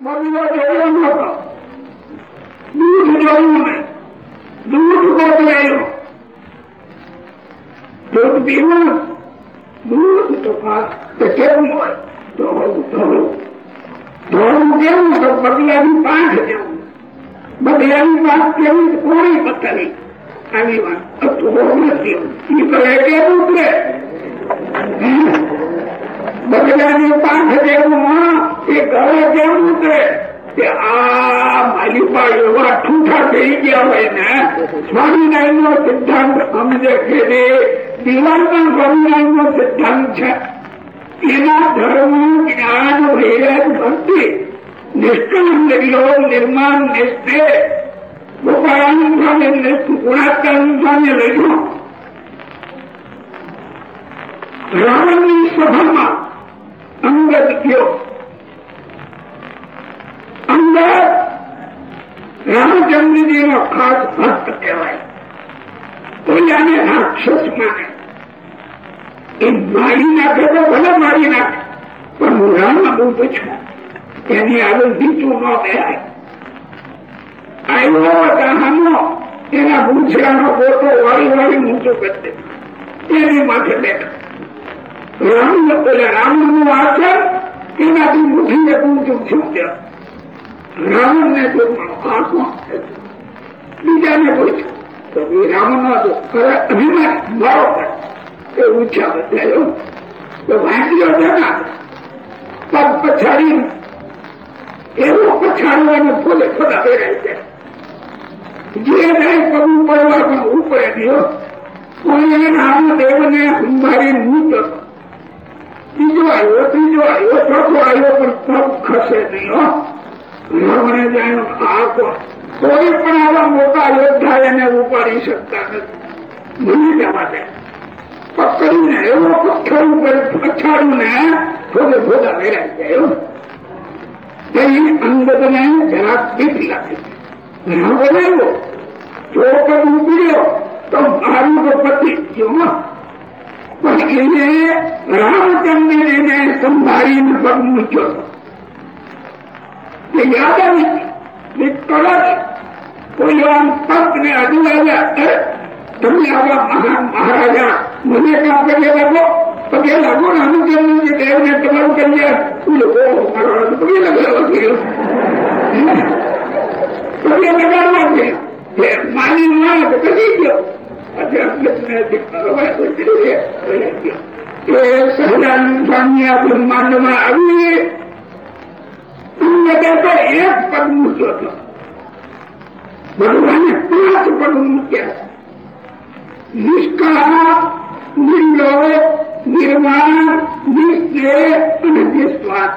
બગલો જોયો તો તો કેવું હોય ધોળું ધોળું કેવું તો બગલાની પાંખ જેવું વાત ધોળું નથી નીકળે કેવું ઉતરે બગલાની પાંખ જેવું એ ઘરે કેમ ઉતરે કે આ માલિકા એવા ઠૂઠા થઈ ગયા હોય ને સ્વામિનારાયણ નો સિદ્ધાંત સમજે કે દિવાલ પણ સ્વામિનારાયણ નો સિદ્ધાંત છે. એના ધર્મ જ્ઞાન વૈરાગ ભક્તિ નિષ્કામ લીલો નિર્માણ નિષ્ઠે ગોપાળાનું સ્વામી ગુણાત્માનું સ્વામી લખ્યું રાવણની સભામાં અંગદ થયો અંગદ રામચંદ્રજી નો ખાસ ભક્ત કહેવાય. ઓલાને રાક્ષસ માને. એ મારી નાખે તો ભલે મારી નાખે, પણ હું રામ બહુ પૂછું એની આગળ નીચું ન બેહાય આવ્યો હામો એના ભૂસરાનો ગોટો વાળી વાળી ઊંચો કરી દે એની માથે બેઠો. રામ એટલે રામનું આચર એનાથી મુઠીને ઊંચું થયું ત્યાં રાવણને ને આત્મા બીજાને પૂછ્યું તો એ રામ નો ખરે અભિમાન પણ એ ઊંચા બદલાયો તો વાંચ્યો જણા પગ પછાડી એવો પછાડવાનો ફોલે ખોદા પહેરાય છે. જે નહીં પગ પડવા પણ ઉપરે ગયો કોઈ રામદેવને સંભાળી મૂતો બીજો આવ્યો ત્રીજો આવ્યો ચોથો આવ્યો પણ પગ ખસે નહીં કોઈ પણ આવા મોટા યોદ્ધા એને ઉપાડી શકતા નથી. ભૂલી જવા દે. પકડીને, એવો પથ્થર ઉપર પછાડું ને થોડે થોડા વેરાઈ જાય તે અંગતને જરાક બીક ઘણા રાવણ, જો પગ ઉપડ્યો, તો મારું તો પતિ ગયો એને રામચંદ્ર એને સંભાળીને પગ મૂક્યો તે યાદ આવી તરત કોઈ આમ પગ ને હજુ આવ્યા તમે આવા મહારાજા મને કામ પગે લાગો પગે લાગો રામચંદ્રજી દેવને તમારું કલ્યાણ લોકો પગે લગાડવા ગયો પગે લગાડવા છે માની માણસ કરી ગયો સહજાનંદ સ્વામી આ બ્રહ્માંડમાં આવીએ અંગતે તો એક પગ મૂક્યો હતો ભગવાને પાંચ પગ મૂક્યા નિષ્કાળ નિર્લો નિર્માણ નિશ્ચય અને નિસ્વાદ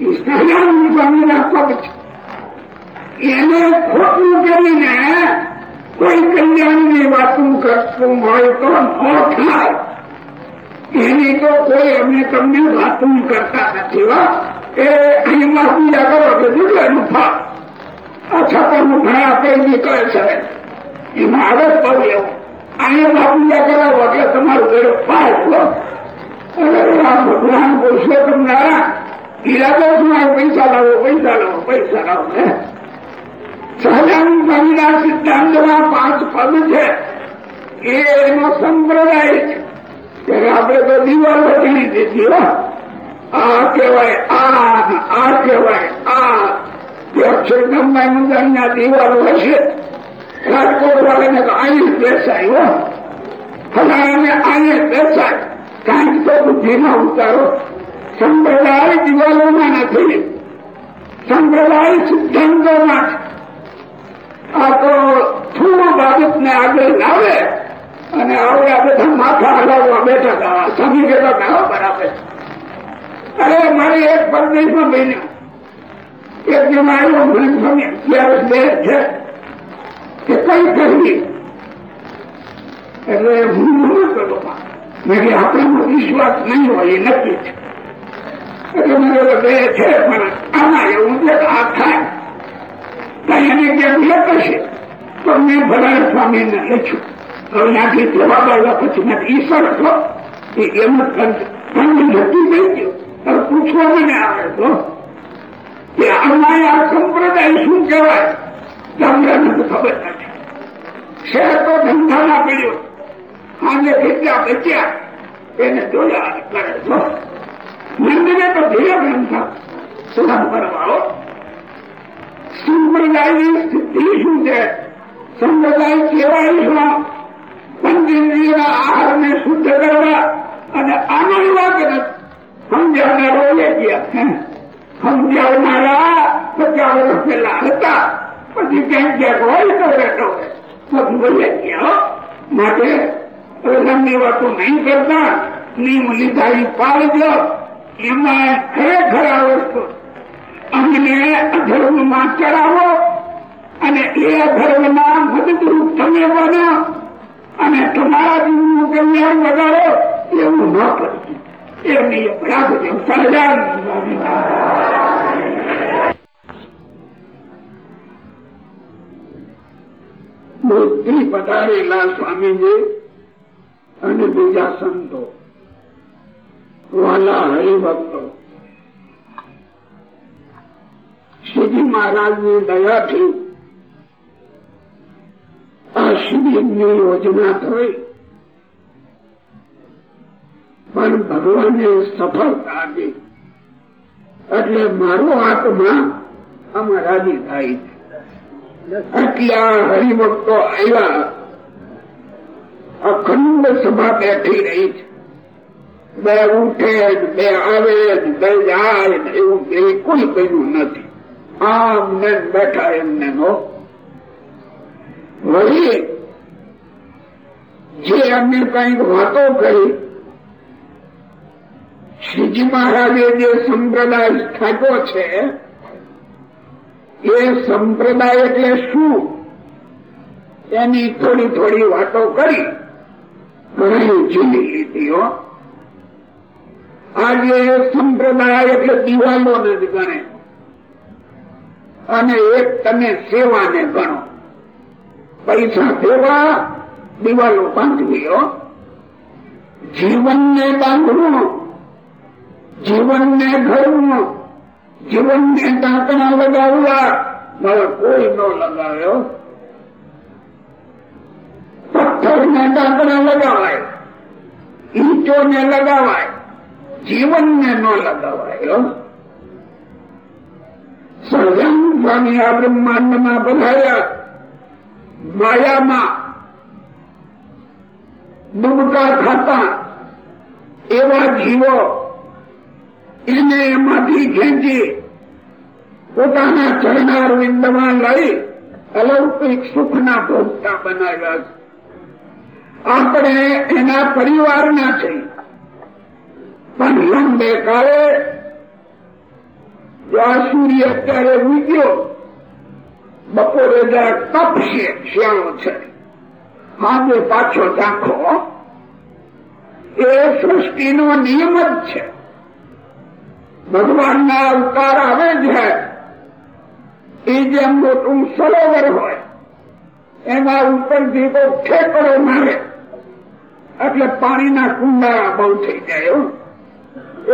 એ સહજાનંદ સ્વામીના પગ છે એને ખોટું કરીને કોઈ કલ્યાણની વાતું કરતું હોય તો ન એની તો કોઈ અમે તમને વાતું કરતા નથી વા એ અહીંમાં પૂજા કરો કે દીધું એનું ફળ આ છાપાનું ઘણા કઈ નીકળે છે. એમાં આવે જ બહુ એવું. અહીંયા પૂજા કરાવો એટલે તમારું ફળ લો ભગવાન પુરુષોત્તમ નારાયણ ઈરાદો શું પૈસા લાવો પૈસા લાવો પૈસા લાવો, હે. સહજાનંદ સ્વામીના સિદ્ધાંતમાં પાંચ પદ છે. એ એનો સંપ્રદાય છે. ત્યારે આપણે તો દિવાલ વચડી લીધી હો. આ કહેવાય આ આ કહેવાય આ જે અક્ષરધામમાં મંદિરના દિવાલો હશે. રાજકોટ વાળાને તો અહીં બેસાય, હો. ફલાણાને અહીં બેસાય. કાંઈક તો બુદ્ધિમાં ઉતારો. સંપ્રદાય દિવાલોમાં નથી. સંપ્રદાય સિદ્ધાંતોમાં છે આ તો થોડું બાબતને આગળ લાવે અને હવે આ બધા માથા હલાવવા બેઠા હતા. સમી ગયેલા હતા બરાબર. અરે, મારે એક પરદેશમાં બન્યું એક જણ આવ્યો, મને સ્વામી અગિયાર બે છે કે કઈ કરવી? એટલે હું ન કરો મેં કે આપણે વિશ્વાસ નહીં હોય, એ નક્કી છે. એટલે મને બે છે પણ આના એવું છે આ થાય. એને ક્યાંક લખશે તો મેં ભલા સ્વામીને લખ્યું હવે ત્યાંથી જવાબ આવ્યા પછી મેં ઈશ્વર હતો એ એમ જ નક્કી થઈ ગયો હવે પૂછવા મને આવે તો કે આ આ સંપ્રદાય શું કહેવાય તમને ખબર નથી શહેર તો ધંધામાં પડ્યો આજે ભેટ્યા બચ્યા એને જોયા કરે છો મંદિરે તો ધીરે ગ્રંથા સુધાર કરવાઓ સંપ્રદાયની શું છે? સંપ્રદાય કેવાય શું પંચેન્દ્રિય આહારને શુદ્ધ કરવા અને આનંદ વાત સમજાવનારો ગયા. સમજાવનારા પચાસ વર્ષ પેલા હતા. પછી ક્યાંક ક્યાંક હોય તો બેઠો પછી બોલે ગયા માટે વાતો નહીં કરતા. નિયમ લીધા એ પાળજો. એમાં ખરેખર આ વસ્તુ અમને અધર્મમાં ચડાવો અને એ અધર્મના મદદરૂપ તમે બનો અને તમારા જીવનનું કલ્યાણ વધારો એવું ન કરજો એમની રાખજો સહજાન બુદ્ધિ પધારેલા સ્વામીજી અને બીજા સંતો. વાલા હરિભક્તો. શ્રીજી મહારાજની દયાથી આ શિબિરની યોજના થઈ. પણ ભગવાને સફળતા આપી. એટલે મારો આત્મા આમાં રાજી થાય છે. આટલા હરિભક્તો આવ્યા. અખંડ સભા બેઠી રહી છે. બે ઉઠે બે આવે બે જાય એવું કોઈ કર્યું નથી. આમ બેઠા એમને નો. વળી જે અમે કંઈક વાતો કરી, શ્રીજી મહારાજે જે સંપ્રદાય સ્થાપ્યો છે, એ સંપ્રદાય એટલે શું? એની થોડી થોડી વાતો કરી. ઘણી જીલી લીધી આજે સંપ્રદાય એટલે દિવાલો નથી ગણે. અને એક તમે સેવાને ગણો. પૈસા દેવા દિવાલો બાંધવી જીવનને બાંધવું, જીવનને ઘરવું જીવનને ટાંકણા લગાવવા. મારે કોઈ ન લગાવ્યો પથ્થરને ટાંકણા લગાવાય, ઈંટોને લગાવાય, જીવનને ન લગાવાય સર્જન સ્વામી આ બ્રહ્માંડમાં બધાયા માયામાં ડૂબકા ખાતા એવા જીવો એને એમાંથી ખેંચી પોતાના ચરણાર વિંદમાં લઈ અલૌકિક સુખના ભોગતા બનાવ્યા આપણે એના પરિવારના છે પણ લંબે કાળે જો આ સૂર્ય અત્યારે ઉગ્યો બપોરે જરાક તપશે શિયાળો છે. હાથે પાછો ઝાંખો એ સૃષ્ટિનો નિયમ જ છે. ભગવાનના અવતાર આવે છે એ જેમ મોટું સરોવર હોય, એના ઉપરથી કોઈ ઠેકડો મારે. એટલે પાણીના કુંડા બહુ થઈ જાય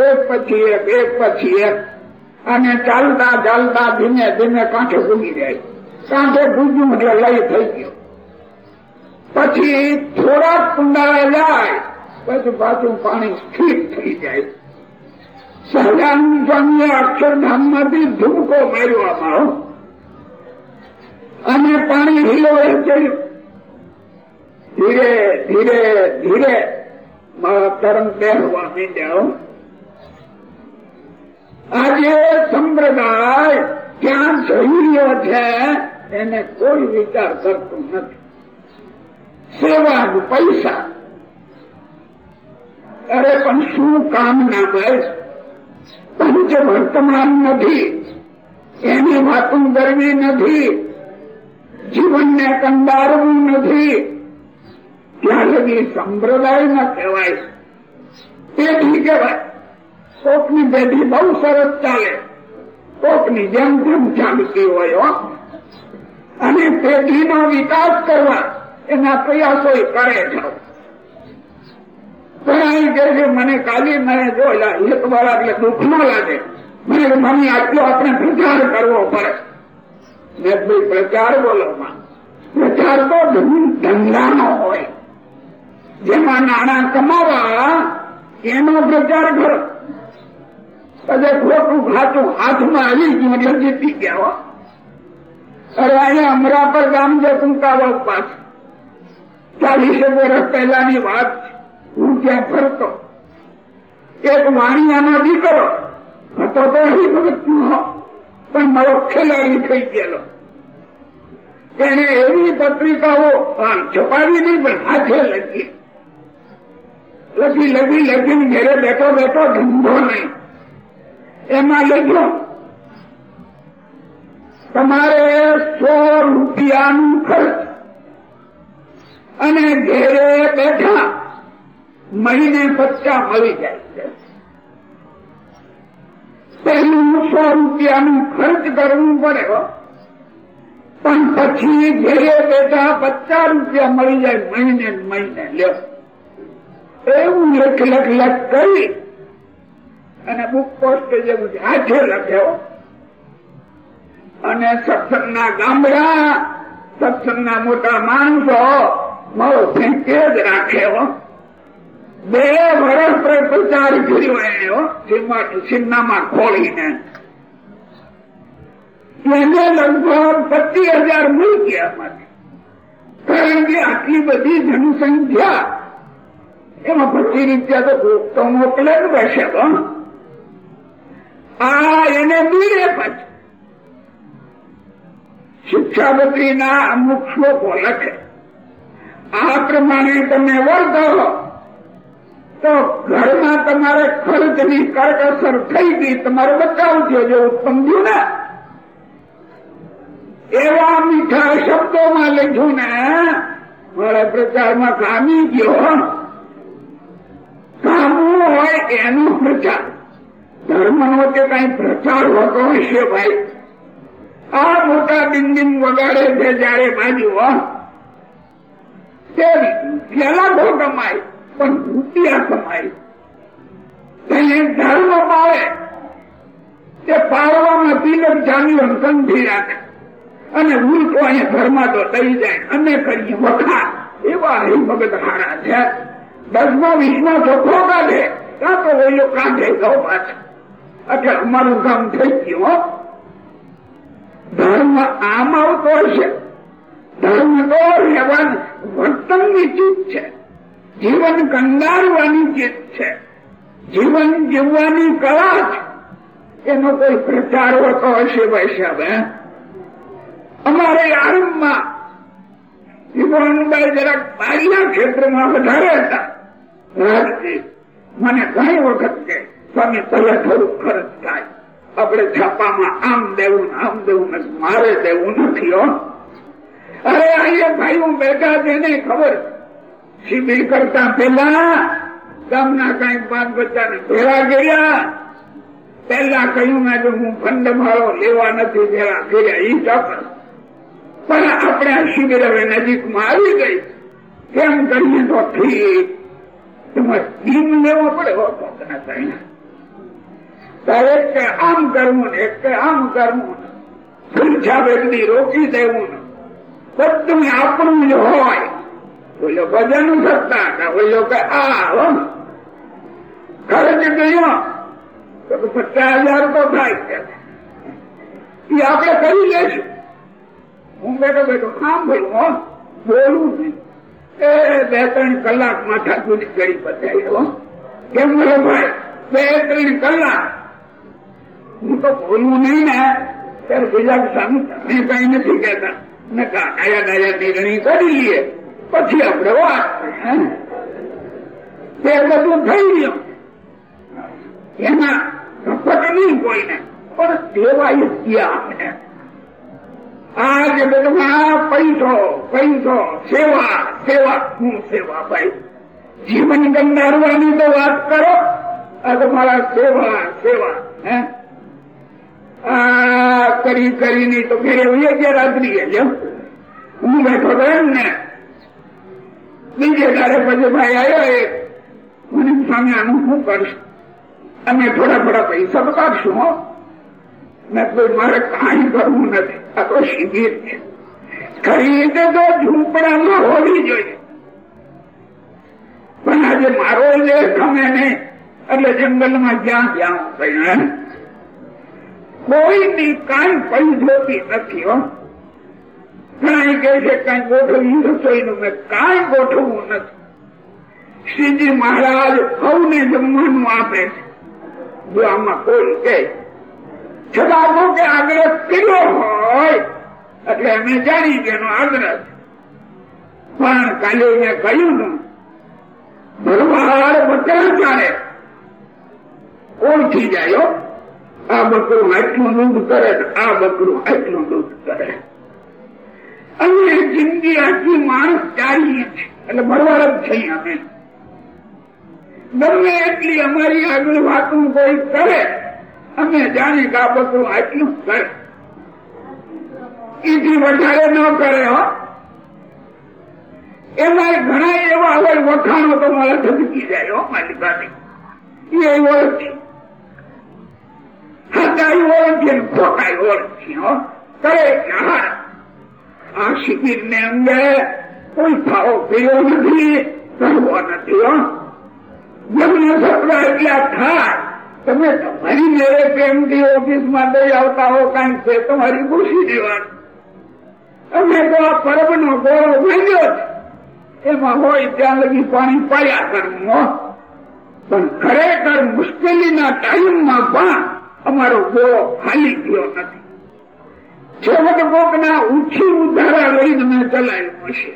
એક પછી એક એક પછી એક. અને ચાલતા ચાલતા ધીમે ધીમે કાંઠે ભૂગી જાય. કાંઠે ભૂગ્યું એટલે લય થઈ ગયો. પછી થોડાક કુંડા જાય, પછી પાછું પાણી સ્થિર થઈ જાય. સહજાનંદ સ્વામીએ અક્ષરધામમાંથી ધૂમકો માર્યો અમારો અને પાણી હિલોએ ચડ્યું. ધીરે ધીરે ધીરે, મારા તરંગ પહેરવા માંડ્યા આજે સંપ્રદાય ક્યાં જઈ રહ્યો છે, એને કોઈ વિચાર કરતો નથી. સેવા પૈસા. અરે પણ શું કામ ના બસ પંચ વર્તમાન નથી. એની વાતું કરવી નથી. જીવનને કંડારવું નથી. ત્યાં લગી સંપ્રદાય ન કહેવાય. તેથી કહેવાય કોકની બેબી બહુ સરસ ચાલે. કોકની જેમ જેમ જામતી હોય અને પેઢીનો વિકાસ કરવા એના પ્રયાસો કરે છે. ઘણા કે છે, મને કાલી મને જોયેલા એક વાર એટલે દુઃખ ન લાગે. મને મમ્મી આટલો આપણે પ્રચાર કરવો પડે. મેં ભાઈ પ્રચાર બોલો પ્રચાર તો ધંધાનો હોય. જેમાં નાણાં કમાવા એનો પ્રચાર કરો. પછી ખોટું ખાતું હાથમાં આવી ગયું એટલે જીતી ગયા અરે અહીંયા અમરાપર ગામ જે ટૂંકાવા પાસ ચાલીસે વર્ષ પહેલાની વાત હું ત્યાં ફરતો. એક વાણિયાનો દીકરો હતો તો હરિભગત પણ મારો ખેલાડી થઈ ગયેલો. એને એવી પત્રિકાઓ છપાવી નહીં પણ હાથે લખી. લખી લખી, લખીને ઘેરે બેઠો બેઠો, ધંધો નહીં. એમાં લખ્યો તમારે સો રૂપિયાનું ખર્ચ અને ઘેરે બેઠા મહિને પચ્ચા મળી જાય છે. પહેલું સો રૂપિયાનું ખર્ચ કરવું પડે પણ પછી ઘેરે બેઠા પચાસ રૂપિયા મળી જાય મહિને મહિને. લ્યો. એવું લખ લખ લખ કરી અને બુક પોસ્ટ જેવું હાથે લખ્યો અને સત્સંગના ગામડા, સત્સંગના મોટા માણસો, મારો સંકેત રાખ્યો બે વર્ષ પ્રચાર કર્યો એનો સિન્નામાં ખોલીને એને લગભગ પચીસ હજાર મૂક્યા કારણ કે આટલી બધી જનસંખ્યા, એમાં પચીસ રૂપિયા તો મોકલે જ રહેશે આ એને બીડે પછી. શિક્ષાપત્રીના અમુક શ્લોકો લખે. આ પ્રમાણે તમે વર્તો તો ઘરમાં તમારે ખર્ચની કરકસર થઈ ગઈ. તમારે બચાવ થયો જો થયું ને? એવા મીઠા શબ્દોમાં લખ્યું ને, મારા પ્રચારમાં કામી ગયો. કામું હોય એનો પ્રચાર. ધર્મનો કે કઈ પ્રચાર હોતો હશે ભાઈ, આ મોટા બિંદિન વગાડે છે જયારે બાજુ તે ફેલાદો કમાય, પણ રૂપિયા કમાય. તેને ધર્મ પાળે. તે પાળવામાં તિલક જામ્યું સંધી રાખે. અને ઉલટો અહીંયા ઘરમાં તો દઈ જાય, અને કરીએ વખા એવા હરિભગત હારા છે. દસમા, વીસમાં ચોખ્ખો કાઢે કાં તો ઓલો કાઢે ગૌ પાછા એટલે અમારું કામ થઈ ગયું ધર્મ આમ આવતો હશે. ધર્મ તો રહેવાની વર્તનની ચીજ છે. જીવન કંગારવાની ચીજ છે. જીવન જીવવાની કળા છે. એનો કોઈ પ્રચાર હોતો હશે વૈષ્ણવ અમારે આરંભમાં વિભવાનભાઈ જરાક બારીના ક્ષેત્રમાં વધારે હતા. મને ઘણી વખત કે સ્વામી પહેલા થોડું ખર્ચ થાય, આપણે છાપામાં આમ દેવું આમ દેવું મારે દેવું નથી, હો. અરે અહીંયા ભાઈઓ બેઠા નહીં ખબર? શિબિર કરતા પેલા ગામના કઈ પાંચ બચ્ચાને ભેળા કર્યા. પેલા કહ્યું મેં હું ફંડ મારો લેવા નથી ભેળા કર્યા, ઈ ચોક્કસ. પણ આપણે આ શિબિર હવે નજીકમાં આવી ગઈ. કેમ કરીએ તો ઠીક. તમે ટીમ લેવો પડે હોતો એક કે આમ કરવું ને એક આમ કરવું સંખ્યા વ્યક્તિ રોકી દેવું બધું આપણું જ હોય. બોલો ભજન થતા હતા કે આ ખર્ચ ગયો. તો હજાર તો થાય એ આપણે કરી લેશું હું બેઠો બેઠો સાંભળ્યું હો, બોલું એ બે ત્રણ કલાક માથા સુધી કરી બતાવ્યો કેમ બોલો ભાઈ? બે ત્રણ કલાક. હું તો બોલવું નહીં ને. ત્યારે બીજા સામે કઈ નથી કહેતા. ને કયા કયા નિર્ણય કરી લઈએ પછી આપણે વાત તે બધું થઈ ગયું. એમાં કપટ નહીં કોઈને, પણ દેવાય આપણે. આ જગતમાં પૈસો પૈસો, સેવા સેવા, હું સેવા ભાઈ. જીવન ગંધારવાની તો વાત કરો. આ તમારા સેવા સેવા, હે? આ કરી કરીને તો ઘરે હોઈએ ગયા રાત્રિએ જેમ હું બેઠો હતો એમ ને બીજે તારે પછી ભાઈ આવ્યો એ, મને સ્વામી, આનું શું કરશું? અમે થોડા થોડા પૈસા તો કાઢશું હો. મેં કોઈ મારે કાંઈ કરવું નથી, આ તો શિબિર છે. ખરી રીતે તો ઝૂંપડામાં હોવી જોઈએ. પણ આજે મારો લેખ ગમે નહીં, એટલે જંગલમાં જ્યાં જ્યાં કહ્યું કોઈની કાંઈ પડી જોતી નથી, હો. કહે છે, કઈ ગોઠવ્યું રસોઈનું મેં કાંઈ ગોઠવવું નથી. શ્રીજી મહારાજ સૌને જમવાનું આપે છે. જો આમાં કોઈ કહે, છતાં કે આગ્રહ કર્યો હોય, એટલે અમે જાણી એનો આગ્રહ પણ કાલે મેં કહ્યું ને ભરવાડ બકરા ચાલે ઓળખી જાય આ બકરું આટલું દૂધ કરે આ બકરું આટલું દૂધ કરે. અને જિંદગી આખી માણસ ચાલીએ છે. એટલે ભરવાડ જ થઈ અમે ગમે એટલી અમારી આગળ વાતું કોઈ કરે, અમે જાણીએ કે આ બકરું આટલું કરે. એથી વધારે ન કરે, હો. એમાં ઘણા એવા હોય વખાણો તો મારા જાય, હો, મારી પાસે એ ઓળખી સાચાઈ ઓળખી ખોટાઈ ઓળખી કરે આ શિબિર ને અંગે કોઈ ફાવો પીવો નથી. કરવો નથી જેમને એટલા થાય. તમે તમારી મેરે પ્રેમથી ઓફિસમાં દઈ આવતા હો કંઈક છે તમારી ખુશી દેવાનું અમે તો આ પરબ નો ગોળો ભેગ્યો છે એમાં હોય ત્યાં લગી પાણી પાયા કરવું પણ ખરેખર મુશ્કેલીના ટાઈમમાં પણ અમારો ગોળો ખાલી ગયો નથી. છેવટ કોકના ઊંચી ઉધારા લઈને મેં ચલાવ્યો હશે.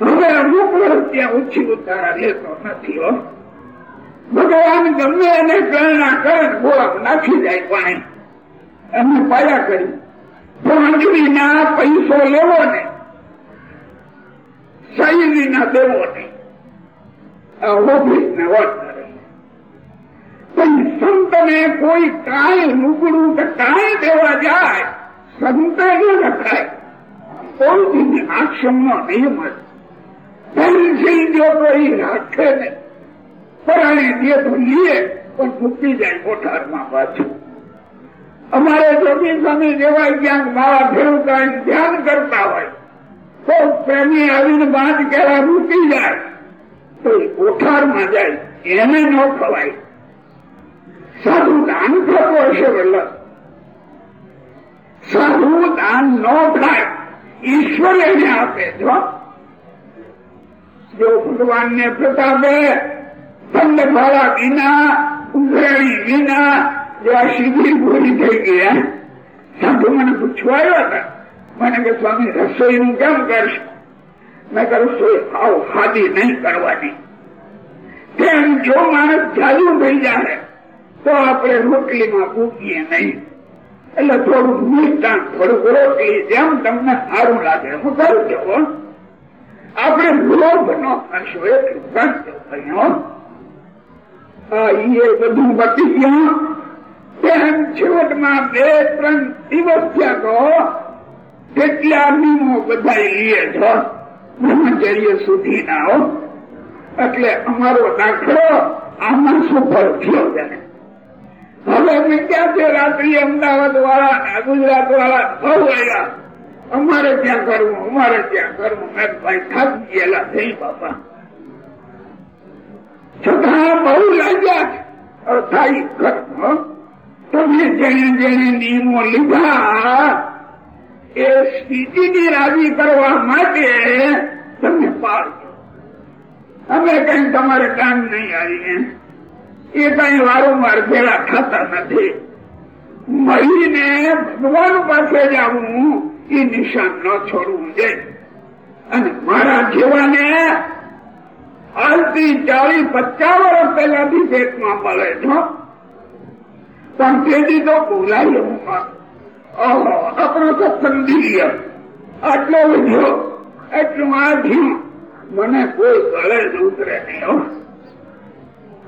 હવે અમુક ત્યાં ઊંચી ઉધારા લેતો નથી હો. ભગવાન ગમે એને પ્રેરણા કરે ગોળા નાખી જાય પાણી એમને પાયા કરી. પાંચમી ના પૈસો લેવો ને સૈની ના દેવો ને. ઓફિસ ને વાત પણ સંતને કોઈ કાંઈ મૂકડું કે કાંઈ દેવા જાય સંતે ન રખાય કોઈ આશ્રમ નો નિયમ જ. પેન્સિલ જો કોઈ રાખે ને, પરાણે દે તો લે પણ મૂકી જાય કોઠારમાં પાછું. અમારે જોગી સ્વામી જેવા ક્યાંક મારા ભેરું કાંઈ ધ્યાન કરતા હોય. તો પ્રેમી આવીને બાંધ કેળા મૂકી જાય. તો કોઠારમાં જાય, એને ન ખવાય. સાધુ દાન થતો હશે વલ્લભ. સાધુ દાન ન થાય, ઈશ્વર એને આપે જો જો ભગવાન ને પ્રતાપે પંડ ભાડા વિના, ઉઘરાણી વિના જેવા શિબિર પૂરી થઈ ગયા સાધુ મને પૂછવા આવ્યા હતા. મને કે, સ્વામી રસોઈ નું કેમ કરશે? મેં કહ્યું, રસોઈ આવ ખાધી નહીં કરવાની. તેમ જો માણસ ચાલુ થઈ જાય તો આપણે રોટલીમાં મૂકીએ નહીં. એટલે થોડું મિષ્ટાન, થોડુંક રોટલી જેમ તમને સારું લાગે. હું કરું છું આપણે લોભ નો કરશો એટલું કરજો ભાઈઓ. એ બધું બતી ગયા. તેમ છેવટમાં બે, ત્રણ દિવસ થયા તો કેટલા નિયમો બધા લઈએ છો. બ્રહ્મચર્ય સુધી ના એટલે અમારો દાખલો આમાં સફળ થયો જાય હવે છે રાત્રિ અમદાવાદ વાળા ગુજરાત વાળા બહુ આવ્યા અમારે ત્યાં કરવું? અમારે ત્યાં કરવું? મેં ભાઈ થાકી ગયેલા. થઈ બાપા. છતાં બહુ લાગ્યા. થાય કરવું તમે જેને જેને નિયમો લીધા, એ સ્થિતિને રાજી કરવા માટે તમે પાડો અમે કઈ તમારે કામ નહીં આવીએ. એ કઈ વારંવાર ભેળા થતા નથી. મળીને ભગવાન પાસે જવું એ નિશાન ન છોડવું જોઈએ અને મારા જેવાને આજથી ચાલીસ પચાસ વર્ષ પહેલાથી પેટમાં મળે છો. પણ તેથી તો બોલાય ઓહો, આપણો સત્સંગ દિલ્હી આટલો વધ્યો એટલું આ મને કોઈ ગળે જ ઉતરે નહીં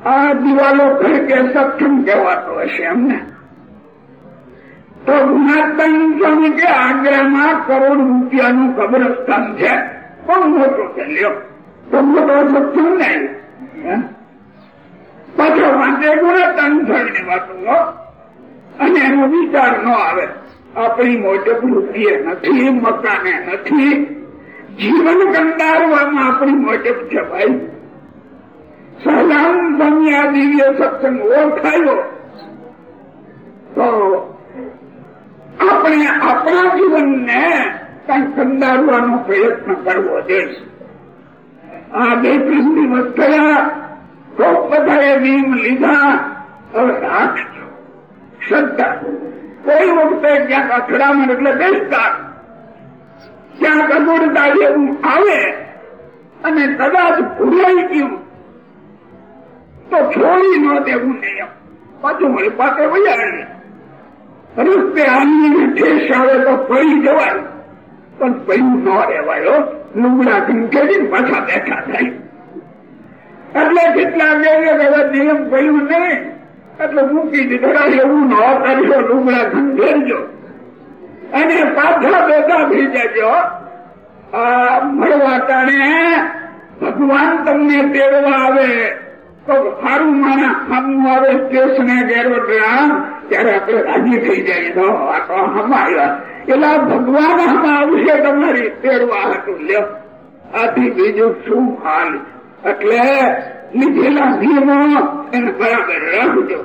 આ દિવાલો ઘર કે સત્સંગ કહેવાતો હશે એમને. તો ગુણાતન સ્વામી કે આગ્રામાં કરોડ રૂપિયાનું કબ્રસ્તાન છે. પણ મોટો છે, લ્યો. તો મોટો સત્સંગ નહીં પાછો વાંચે ગુણાતન સ્વામીની વાતો અને એનો વિચાર ન આવે. આપણી મોટે વૃત્તિએ નથી, મકાને નથી. જીવન કંટાળવામાં આપણી મોટપ છે, ભાઈ. સહજાન સ્વામી દિવ્ય સત્સંગ ઓળખાયો. તો આપણે આપણા જીવનને કઈ કંડારવાનો પ્રયત્ન કરવો જોઈએ આ બે ત્રીસ દિવસ થયા, તો બધાએ નિયમ લીધા, હવે રાખજો. શ્રદ્ધા. કોઈ વખતે ક્યાંક અથડામણ એટલે બેસતા. ક્યાંક અગુણતા જેવું આવે, અને કદાચ ભૂલાઈ ગયું. તો છોડી ન દેવું નહીં પાછું મળી પાસે વૈયા રસ્તે આવીને ઠેસ આવે તો ફરી જવાય. પણ પૈયું ન રહેવાયો લુગડા કંકેરી પાછા બેઠા થાય. એટલે કેટલા બે નિયમ પૈયું નહીં એટલે મૂકી દીધા એવું ન કર્યો લુગડા ખંખેરજો અને પાછા બેઠા થઈ જજો. મળવા ટાણે ભગવાન તમને તેડવા આવે. તો સારું માણસ સામું આવે સ્ટેશને ગેરવટરા ત્યારે આપણે રાજી થઈ જાય. તો આ તો હમ એટલે ભગવાન હમ આવશે તમારી તેડવા હતું. લ્યો. આથી બીજું શું હાલ? એટલે લીધેલા નિયમો એને બરાબર રાખજો.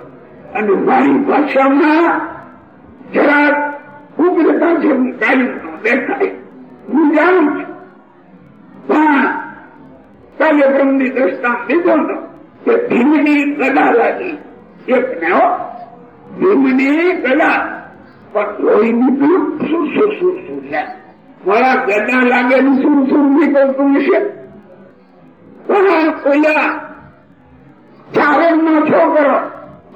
અને મારી ભાષામાં જરા ઉગ્રતા છે હું કાયમ દેખાય. હું જાણું છું. પણ કાર્યક્રમની દ્રષ્ટાંત લીધો ને. કે ભીમની ગદા લાગી. એક ને ભીમની ગદા પણ લોહીની નીકળ્યું શું શું શું શું છે? મારા ગદા લાગેલું શું શું નીકળતું હશે પણ ઓલા ચારણ નો છોકરો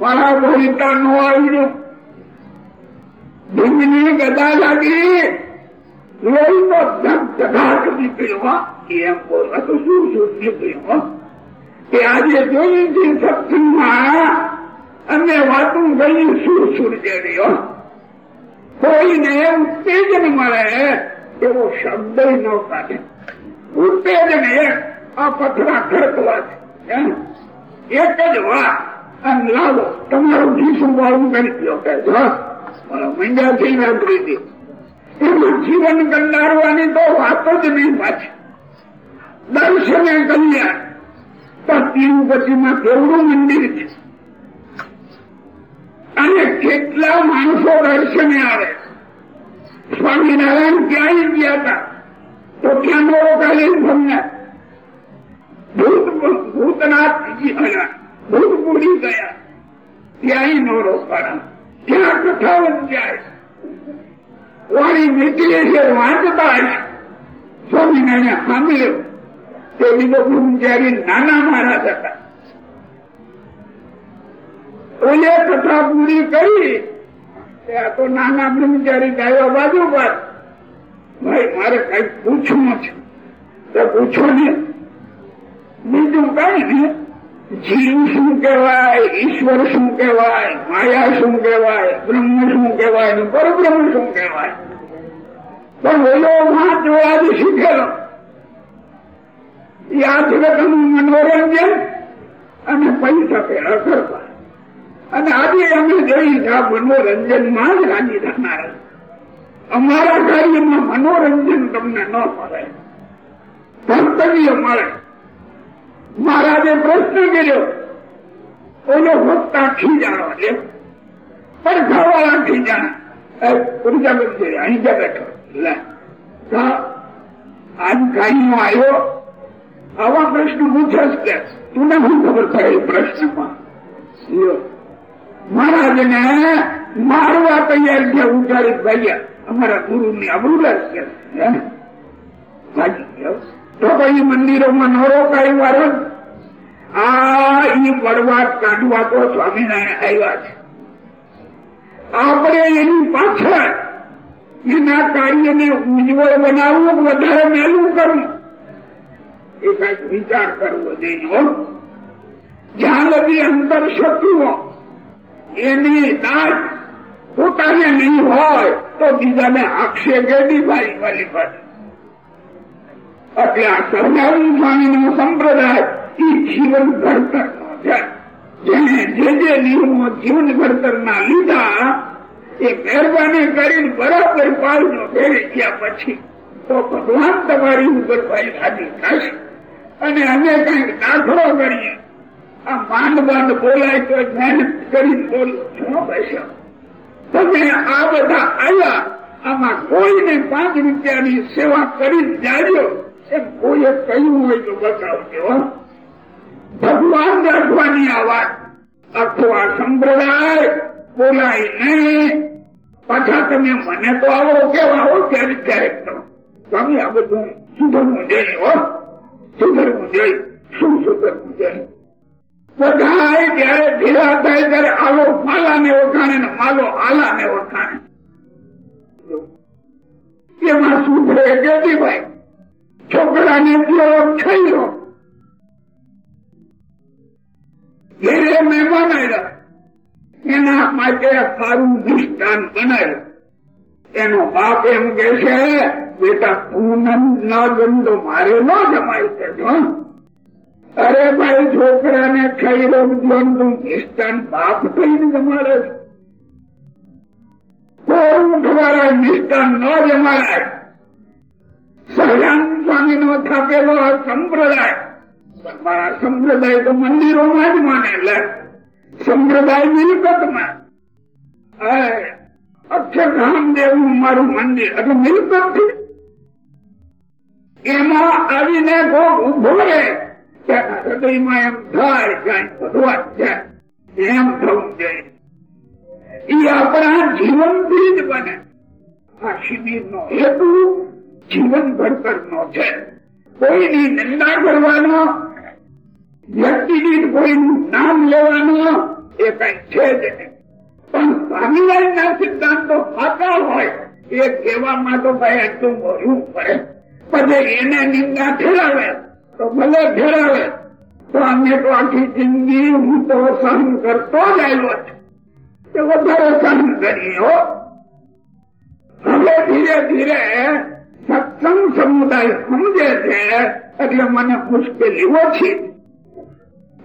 મારા ભૂમિકા નો આવી ભીમની ગદા લાગી. લોહી ધક ધગાટ નીકળ્યો એમ બોલવા તો શું શું નીકળ્યો કે આજે જોઈ છે સત્સંગમાં અને વાતું ગઈ સુર સુર જેડીઓ કોઈને ઉત્તેજન મળે એવો શબ્દ ન કાઢે. ઉત્તેજન એક આ પથરા ખડકવા છે એક જ વાત અને લાવો, તમારું જીસું વાળું કરી દો કે મંજા થઈ વાપરી હતી એમાં જીવન કંડારવાની તો વાત જ નહીં પાછી. દર્શને કલ્યાણ તો તિરુપતિમાં કેવડું મંદિર છે. અને કેટલા માણસો દર્શને આવે. સ્વામિનારાયણ ક્યાંય ગયા હતા? તો ક્યાં નો રોકાયેલ તમને ભૂતનાથજી હતા. ભૂતપુરી ગયા. ત્યાંય નો પાડા ત્યાં કથાવત જાય? વાણી નીકળે છે, વાંચતા સ્વામિનારાયણ સાંભળ્યું તે બીજો જયારે નાના મહારાજ હતા. ઓલે કથા પૂરી કરી તો નાના બ્રહ્મચારી ગાયો બાજુ પર. ભાઈ, મારે કઈ પૂછવું છે. તો પૂછો ને. બીજું કઈ ને. જીવ શું કહેવાય, ઈશ્વર શું કહેવાય, માયા શું કહેવાય, બ્રહ્મ શું કહેવાય, પરબ્રહ્મ શું કહેવાય? પણ ઓલો વાંચવા જ શીખેલો. યાદ રકમનું મનોરંજન અને પૈસા પેલા કરવા અને આજે અમે જોઈ આ મનોરંજનમાં જ રાજી થનાર. અમારા કાર્યમાં મનોરંજન તમને ન મળે. ભક્તવ્ય મળે મહારાજે પ્રશ્ન કર્યો, ઓલો ભક્ત ખીજાણો લે પણ ખાવાળા જાણે પ્રજાપતિ અહીં જ બેઠો. લે આજ ગાયનો આવ્યો આવા પ્રશ્ન પૂછે કે તું શું ખબર થાય પ્રશ્નમાં. મહારાજને મારવા તૈયાર છે ઉચારી ભાઈયા અમારા ગુરુ ની અબરૂલા છે તો કઈ મંદિરોમાં ન રોકાય વારો? આ ઈ વડવા કાઢવા તો સ્વામિનારાયણ આવ્યા છે. આપણે એની પાછળ એના કાર્યને ઉજ્જવળ બનાવવું, વધારે મેલું કરવું. એ કંઈક વિચાર કરવો જોઈએ જ્યાં લગી અંતર શત્રુઓ એની દાંત પોતાને નહીં હોય, તો બીજાને આક્ષે ગેડી ભાઈ, વાલી એટલે આ સહજાનંદ સ્વામી નો સંપ્રદાય એ જીવન ઘડતર નો છે. જેને જે જે નિયમો જીવન ઘડતર ના લીધા, એ મહેરબાની કરીને બરાબર પાલનો ફેરી ગયા પછી, તો ભગવાન તમારી ઉપર ભાઈ રાજી થશે. અને અમે કંઈક દાખલો કરીએ. આ માંડ માંડ બોલાય તો મહેનત કરીને બોલો છું તમે આ બધા આવ્યા આમાં કોઈને પાંચ રૂપિયાની સેવા કરી જાડ્યો એમ કોઈએ કહ્યું હોય તો બતાવજો ભગવાન રાખવાની આ વાત. અથવા સંપ્રદાય બોલાય નહીં. પાછા તમે મને તો આવો, કેવા હો, ક્યારેક ક્યારેક તો. સ્વામી આ બધું સુધરવું જઈ, હો. સુધરવું ભેગા થાય ત્યારે આલો માલાને ઓળખાણે ને માલો આલાને ઓળખાણે એમાં સુધરે કેતી ભાઈ? છોકરાને ઉપયોગ થયો ઘેરે મેં બનાવ્યા એના માટે સારું નિષ્ઠાન બનાવ્યું. એનો બાપ એમ કે છે બેટા તું ન ગંદો મારે ન જમાય છે અરે ભાઈ, છોકરાને ખાઈ રહ્યો તું નિષ્ઠાન બાપ થઈને જમાડે તમારા સહજાન સ્વામી નો થાપેલો સંપ્રદાય. મારા સંપ્રદાય તો મંદિરોમાં જ માને એટલે સંપ્રદાય મિલકતમાં. અક્ષરધામ દેવું મારું મંદિર એટલે મિલકતથી એમાં આવીને કોક ઊભો રહે. હૃદયમાં એમ થાય કઈ ભગવાન છે એમ થવું જોઈએ. એ આપણા જીવનથી જ બને. આ શિબિર નો હેતુ જીવન ઘડતર નો છે. કોઈની નિંદા કરવાનો, વ્યક્તિની કોઈનું નામ લેવાનું એ કઈ છે જ નહીં. પણ સ્વામિનારાયણ ના સિદ્ધાંતો સાચા હોય, એ કહેવામાં તો ભાઈ એટલું બોલવું પડે. પછી એને નિંદા ફેરાવે તો ભલે ફેરાવે તો અમે તો આખી જિંદગી હું તો સહન કરતો જ આવ્યો છું. વધારે સહન કરીએ હવે ધીરે ધીરે સત્સંગ સમુદાય સમજે છે, એટલે મને મુશ્કેલી ઓછી.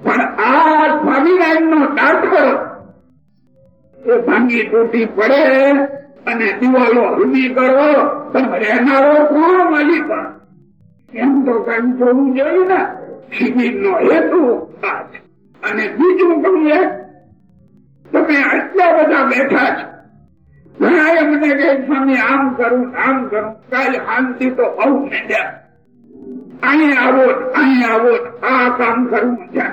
પણ આ સ્વામિનારાયણ નો દાખલો, એ ભાંગી તૂટી પડે અને દિવાલો હમી કરો, તમે રહેનારો કોણ પણ એમ તો કઈ જોવું જોઈએ ને. શિબિર નો હેતુ આ છે. અને બીજું કહું તમે આટલા બધા બેઠા છો. ઘણા એમને કે સ્વામી, આમ કરું આમ કરું, કાલ શાંતિ તો બહુ મેળ્યા અહીં આવો અહીં આવો આ કામ કરવું છે.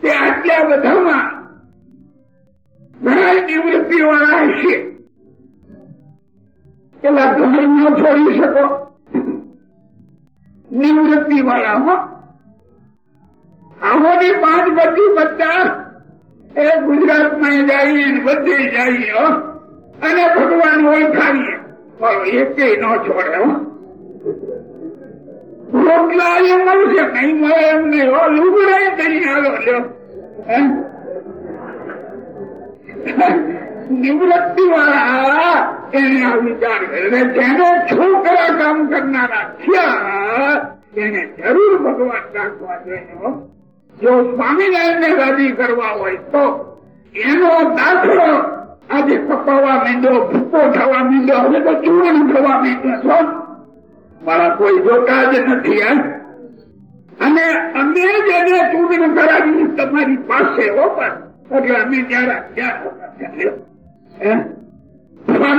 તે આટલા બધામાં ઘણા નિવૃત્તિ વાળા હશે. પેલા તમે ન છોડી શકો. નિવૃત્તિ વાળા હો આમોની પાંચ બધી બધા એ ગુજરાતમાં જઈએ બધે જઈએ અને ભગવાન ઓળખાવીએ. પણ એકે ન છોડે હો. રોટલા એ મળશે કઈ મળે એમ નહીં હો. લુગડાય કરી આવો લ્યો. નિવૃત્તિ વાળા એને આ વિચાર કરે જેને છોકરા કામ કરનારા થયા એને જરૂર ભગવાન રાખવા જોઈએ જો સ્વામિનારાયણ ને રાજી કરવા હોય તો એનો દાખલો આજે કપાવા મીંડો ભૂકો થવા મીંડો હવે તો ચૂર્ણ થવા મીંડો છો મારા કોઈ જોતા જ નથી એમ અને અમે જેને ચૂંટણી કરાવી તમારી પાસે હો પણ. એટલે અમે જયારે ત્યાં ના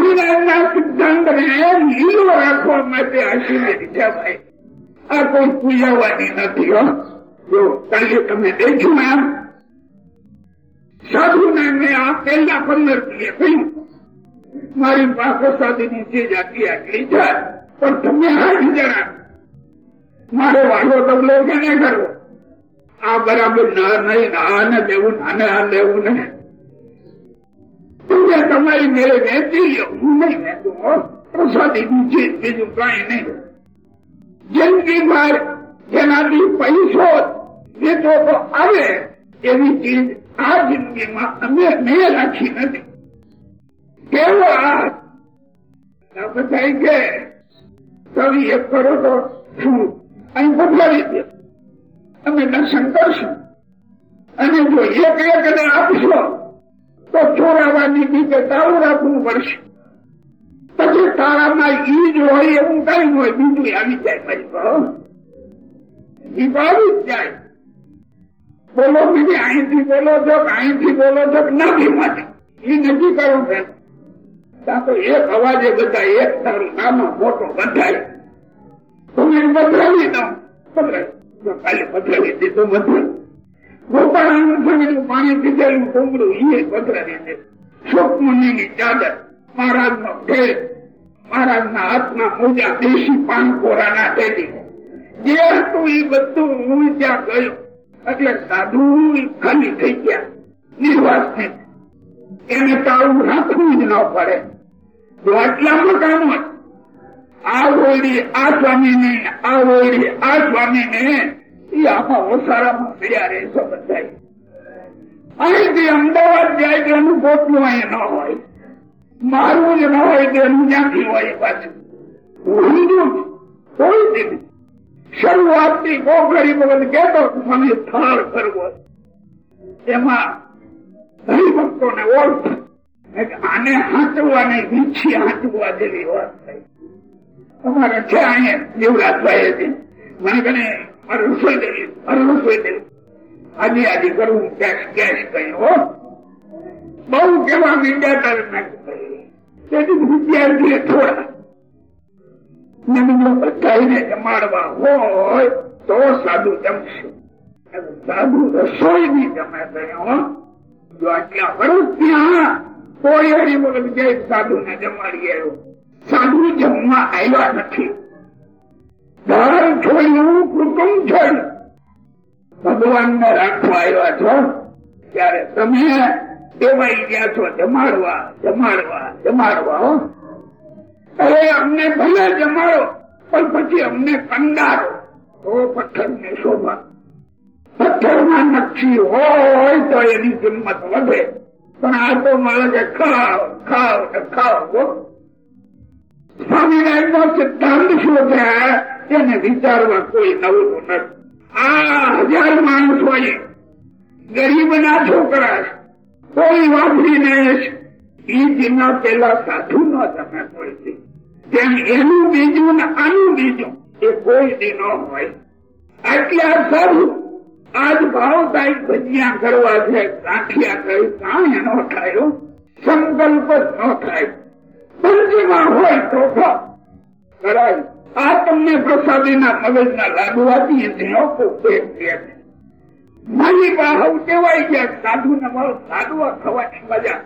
મારી. પાસે સાધુની ચીજ આટલી આટલી છે પણ તમે હાથ જણા મારે વાળો તબલો કેને કરવો? આ બરાબર ના નહીં આ ને દેવું નાને આ લેવું ને તમે તમારી મેળે વેચી લો હું નહીં વહેતો પ્રસાદી ચીજ બીજું કઈ નહીં. જિંદગી ભર જેનાથી પૈસો વેચો તો આવે, એવી ચીજ આ જિંદગીમાં અમે મેં રાખી નથી. કેવો આ? બધા કે તમે એક કરો તો શું? અહીં બદલાવી દે. અમે દર્શન કરશું. અને જો એક એક ને આપશો તો ચોરાવાની બીકે તાળું રાખવું પડશે. પછી તારામાં ઈ જ હોય એવું કઈ હોય, બીજું આવી જાય મારી આવી જ જાય. બોલો બીજી અહીંથી બોલો છો અહીંથી બોલો છો નથી માટે? એ નથી કરવું છે. ત્યાં તો એક અવાજે બધા એક તારું નામ મોટો બધાય. તમે બદલાવી દો બદલાવી કાલે બદલાવી દીધું બદલાવી ગોપાળાનું ગયું. એટલે સાધુ ખાલી થઈ ગયા. નિર્વાસ ને એને તાળું રાખવું જ ન પડે. જો આટલા મકાનો આ ઓળી આ સ્વામી ને આ ઓળી આ સ્વામી ને એ આમાં ઓસારામાં અમદાવાદ જાય તો એનું પોતનું અહીં ન હોય. મારું જ ન હોય તો એનું જ્યાંથી હોય પાછું? હું હિન્દુ કોઈ દિન બહુ ગરીબ વખત કેતો મને થાળ કરવો એમાં હરિભક્તો ને ઓળખ આને હાંચવાને વીછી હાંચવા જેવી વાત થઈ અમારે છે અહીંયા દેવરાજભાઈ મને કને રસોઈ દેવી રસોઈ દેવી આજે આજે કરવું કેશ કેશ કહ્યું બહુ કેવા મીંડા તારે તેથી વિદ્યાર્થીએ થોડા બધાને જમાડવા હોય તો સાધુ જમશે સાધુ રસોઈ ની જમે ગયો જો આટલા વર્ષ ત્યાં કોઈ હરી વખત જય સાધુ ને જમાડી આવ્યો સાધુ જમવા આવ્યા નથી. ઘર છોડ્યું, કુટુંબ છોડ્યું. ભગવાન ને રાખવા આવ્યા છો, ત્યારે તમે ટેવાઈ ગયા છો, જમાડવા જમાડવા જમાડવા અરે અમને ભલે જમાડો, પણ પછી અમને કંડારો, તો પથ્થર ને શોભા. પથ્થરમાં નકશી હોય તો એની કિંમત વધે. પણ આ તો મળે છે ખાવ ખાવ ખાવ સ્વામિનારાયણ નો સિદ્ધાંત શું છે? એને વિચારવા કોઈ નવું નથી. આ હજાર માણસો ગરીબ ના છોકરા કોઈ વાપરીને ઈ દિના પેલા સાધુ ન તમે કોઈ તેમ એનું બીજું ને આનું બીજું એ કોઈ દી ન હોય. આટલા સાધુ આજ ભાવ સાહેબ ભજીયા કરવા છે, ગાંઠિયા કરી, કાંઈ ન થાય સંકલ્પ ન થાય. પંચમાં હોય તો કરાય. આ તમને પ્રસાદીના મગજના લાડુ આપીએ છીએ મારી પાસે ટેવાઈ ગયા સાધુ ને સાધુ ખવાની મજા.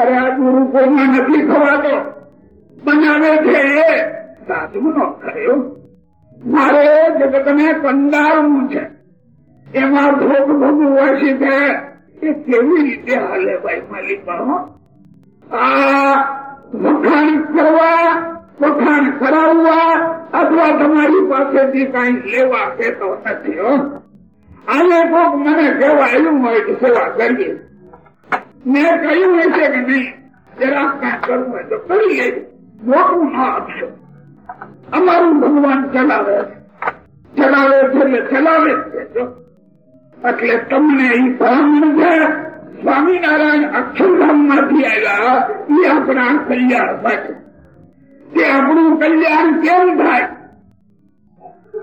અરે આ ગુરુ કોઈમાં નથી ખવાતો. બનાવે છે એ સાધુ નો ખર્યો મારે જગત ને કંડારવું છે. એમાં ભોગ ભોગવવાથી છે. એ કેવી રીતે હાલે ભાઈ માલિક આ વખાણ કરવા વખાણ કરાવવા અથવા તમારી પાસેથી કઈ લેવા કેતો નથી આને કોક મને કહેવા એવું હોય કે સેવા કરીએ મેં કહ્યું હશે કે નહીં, જરાક કઈ કરવું હોય તો કરીએ મોટું ના આપશો. અમારું ભગવાન ચલાવે છે. ચલાવે છે એટલે ચલાવે છે એટલે તમને એ બ્રાહ્મણ છે સ્વામિનારાયણ અક્ષરધામમાંથી આવ્યા એ આપણા કલ્યાણ માટે. તે આપણું કલ્યાણ કેમ થાય?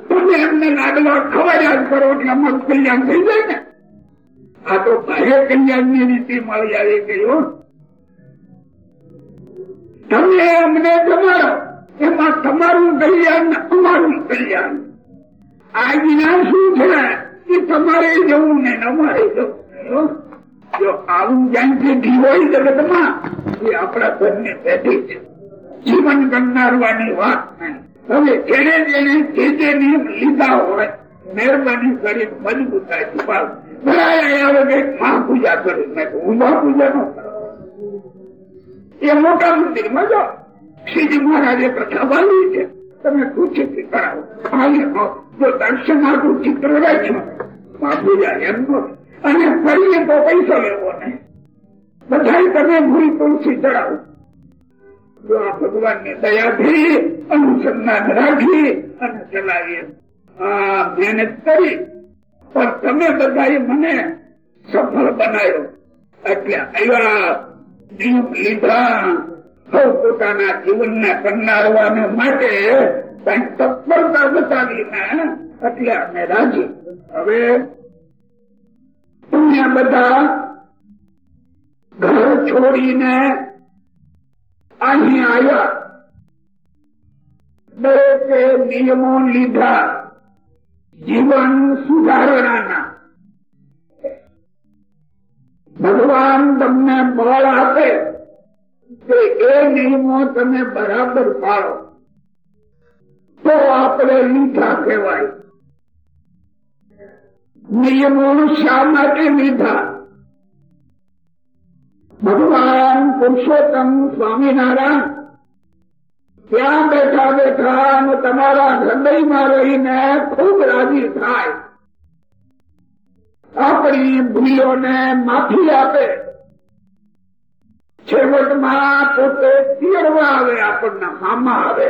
તમે એમને લાડવા ખવાયા કરો એટલે અમારું કલ્યાણ થઈ જાય ને. આ તો બાહ્ય કલ્યાણની રીતે મળી આવે કહ્યું તમે અમને જમાડો એમાં તમારું કલ્યાણ અમારું કલ્યાણ. આ વિના શું છે? એ તમારે જવું ને અમારે જવું જો આવું જ્યાંથી હોય જગતમાં, એ આપણા ઘરને બેઠી છે. જીવન ગણનારવાની વાત નહીં. હવે જેને જે જે નિયમ લીધા હોય મહેરબાની કરી. મજબૂતાઈ જાઓ. શ્રીજી મહારાજે કથા બાંધી છે. તમે ખુશીથી કરાવો. હાલે જો એમ અને ફરીએ તો પૈસો લેવો નહીં. બધા તમે ભૂલ તુલસી ચડાવો. જો આ ભગવાનની દયાથી, અનુસંધાન રાખી અને ચલાવીએ. મહેનત કરી, પણ તમે બધા મને સફળ બનાવ્યો. એટલે આવ્યા જીવ લીધા. સૌ પોતાના જીવનને કંડારવા માટે કઈ તત્પરતા બતાવીને, એટલે અમે રાજી. હવે તમે બધા ઘર છોડીને અહીં આવ્યા દરેકે નિયમો લીધા. જીવન સુધારણાના ભગવાન તમને બળ આપે કે એ નિયમો તમે બરાબર પાડો. તો આપણે લીધા કહેવાય. નિયમો શા માટે લીધા? ભગવાન પુરુષોત્તમ સ્વામિનારાયણ. ત્યાં બેઠા બેઠા તમારા હૃદયમાં રહીને ખૂબ રાજી થાય. આપણી ભૂલોને માફી આપે. છેવટમાં પોતે તેડવા આવે આપણને મામા આવે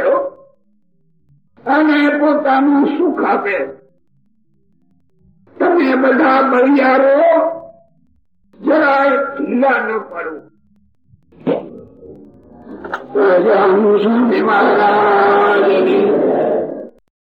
અને પોતાનું સુખ આપે. તમે બધા બળિયારો જરાય ઢીલા ન પડવું સ્વામી મહારાજ.